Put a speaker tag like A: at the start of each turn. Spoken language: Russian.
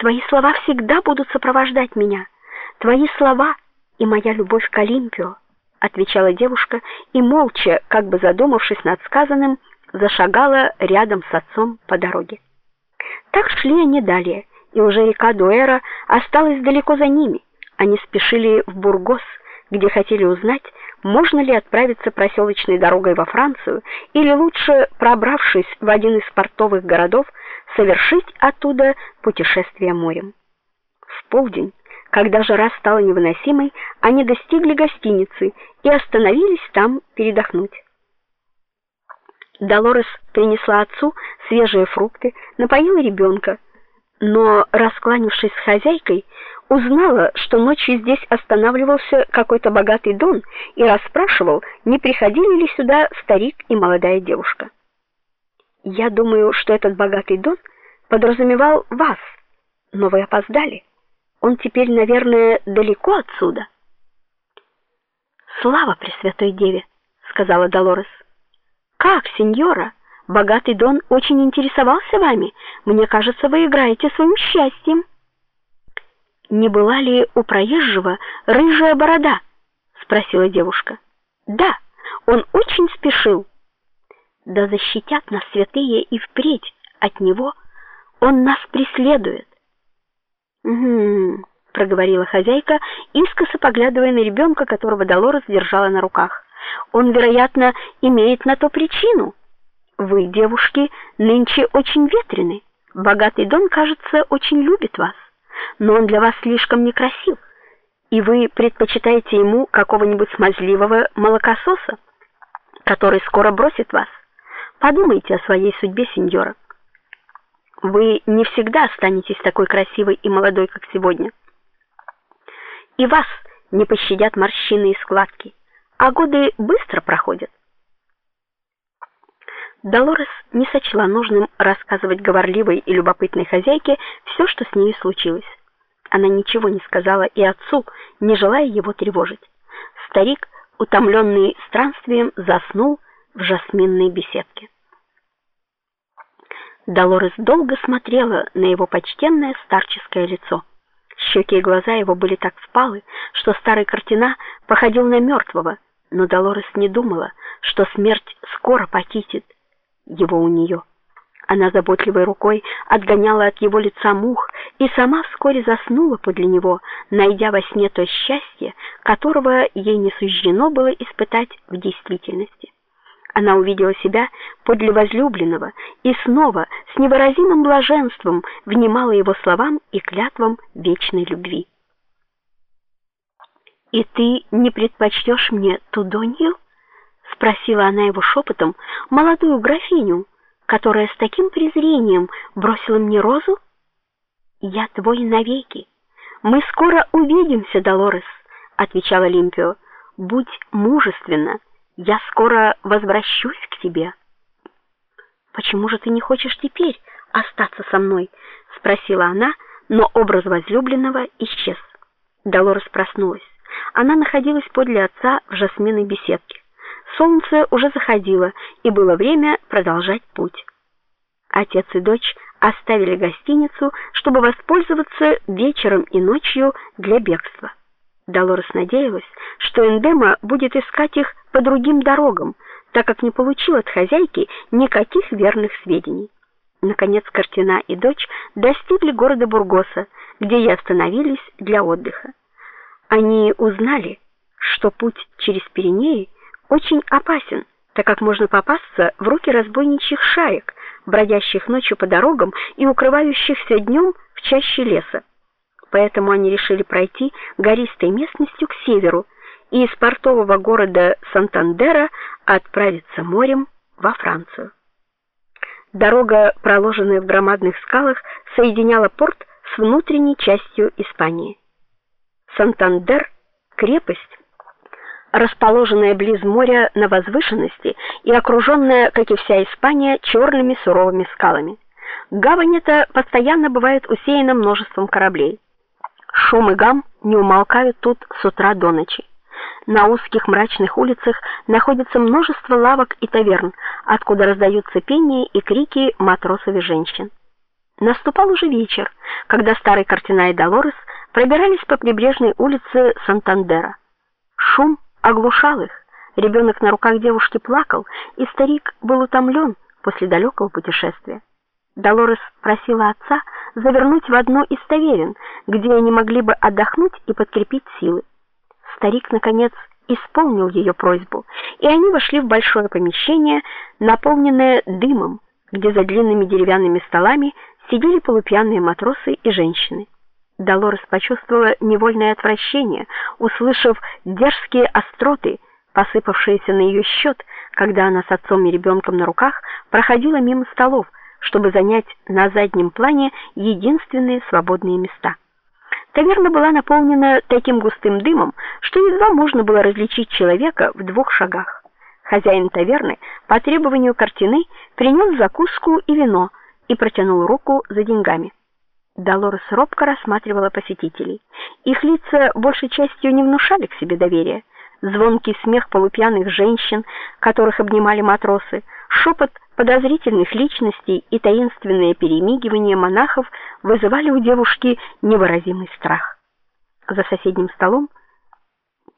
A: Твои слова всегда будут сопровождать меня. Твои слова и моя любовь к Олимпио, отвечала девушка и молча, как бы задумавшись над сказанным, зашагала рядом с отцом по дороге. Так шли они далее, и уже река Дуэра осталась далеко за ними. Они спешили в Бургос, где хотели узнать, можно ли отправиться проселочной дорогой во Францию или лучше, пробравшись в один из портовых городов, совершить оттуда путешествие морем. В полдень, когда жара стала невыносимой, они достигли гостиницы и остановились там передохнуть. Долорес принесла отцу свежие фрукты, напоила ребенка, но, раскланившись с хозяйкой, узнала, что ночью здесь останавливался какой-то богатый дон и расспрашивал, не приходили ли сюда старик и молодая девушка. Я думаю, что этот богатый дон подразумевал вас, но вы опоздали. Он теперь, наверное, далеко отсюда. Слава Пресвятой Деве, сказала Долорес. Как, сеньора? Богатый Дон очень интересовался вами. Мне кажется, вы играете своим счастьем. Не была ли у проезжего рыжая борода? спросила девушка. Да, он очень спешил. Да защитят нас святые и впредь от него. Он нас преследует. Угу, проговорила хозяйка, искоса поглядывая на ребенка, которого Долорес держала на руках. Он, вероятно, имеет на то причину. Вы, девушки, нынче очень ветрены. Богатый Дон, кажется, очень любит вас, но он для вас слишком некрасив. И вы предпочитаете ему какого-нибудь смазливого молокососа, который скоро бросит вас. Подумайте о своей судьбе, сеньора. Вы не всегда останетесь такой красивой и молодой, как сегодня. И вас не пощадят морщины и складки а годы быстро проходят. Долорес не сочла нужным рассказывать говорливой и любопытной хозяйке все, что с ней случилось. Она ничего не сказала и отцу, не желая его тревожить. Старик, утомленный странствием, заснул в жасминной беседке. Долорес долго смотрела на его почтенное старческое лицо. Щеки и глаза его были так впалы, что старый картина походил на мертвого, но Долорес не думала, что смерть скоро покинет его у нее. Она заботливой рукой отгоняла от его лица мух и сама вскоре заснула подле него, найдя во сне то счастье, которого ей не суждено было испытать в действительности. Она увидела себя подле возлюбленного и снова с невыразимым блаженством внимала его словам и клятвам вечной любви. И ты не предпочтешь мне Тудонью? Спросила она его шепотом, молодую графиню, которая с таким презрением бросила мне розу. Я твой навеки. Мы скоро увидимся, Долорес, отвечала Лимпио. Будь мужественна, я скоро возвращусь к тебе. Почему же ты не хочешь теперь остаться со мной? спросила она, но образ возлюбленного исчез. Долорес проснулась. Она находилась подле отца в жасминной беседке. Солнце уже заходило, и было время продолжать путь. Отец и дочь оставили гостиницу, чтобы воспользоваться вечером и ночью для бегства. Долорес надеялась, что Эндема будет искать их по другим дорогам, так как не получил от хозяйки никаких верных сведений. Наконец Картина и дочь достигли города Бургоса, где и остановились для отдыха. Они узнали, что путь через Пиренеи очень опасен, так как можно попасться в руки разбойничьих шаек, бродящих ночью по дорогам и укрывающихся днем в чаще леса. Поэтому они решили пройти гористой местностью к северу и из портового города Сантандера отправиться морем во Францию. Дорога, проложенная в громадных скалах, соединяла порт с внутренней частью Испании. Сантандер крепость, расположенная близ моря на возвышенности и окруженная, как и вся Испания, черными суровыми скалами. Гавань эта постоянно бывает усеяна множеством кораблей. Шум и гам не умолкают тут с утра до ночи. На узких мрачных улицах находится множество лавок и таверн, откуда раздаются пение и крики матросов и женщин. Наступал уже вечер, когда старый картина и Долорес пробирались по прибрежной улице Сантандера. Шум оглушал их. Ребенок на руках девушки плакал, и старик был утомлен после далекого путешествия. Долорес просила отца завернуть в одну из таверен, где они могли бы отдохнуть и подкрепить силы. Старик наконец исполнил ее просьбу, и они вошли в большое помещение, наполненное дымом, где за длинными деревянными столами сидели полупьяные матросы и женщины. Долорес почувствовала невольное отвращение, услышав дерзкие остроты, посыпавшиеся на ее счет, когда она с отцом и ребенком на руках проходила мимо столов, чтобы занять на заднем плане единственные свободные места. Таверна была наполнена таким густым дымом, что едва можно было различить человека в двух шагах. Хозяин таверны по требованию картины принес закуску и вино и протянул руку за деньгами. Долорес робко рассматривала посетителей. Их лица большей частью не внушали к себе доверия. Звонкий смех полупьяных женщин, которых обнимали матросы, шепот подозрительных личностей и таинственное перемигивание монахов вызывали у девушки невыразимый страх. За соседним столом